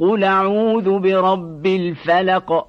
قل أعوذ برب الفلق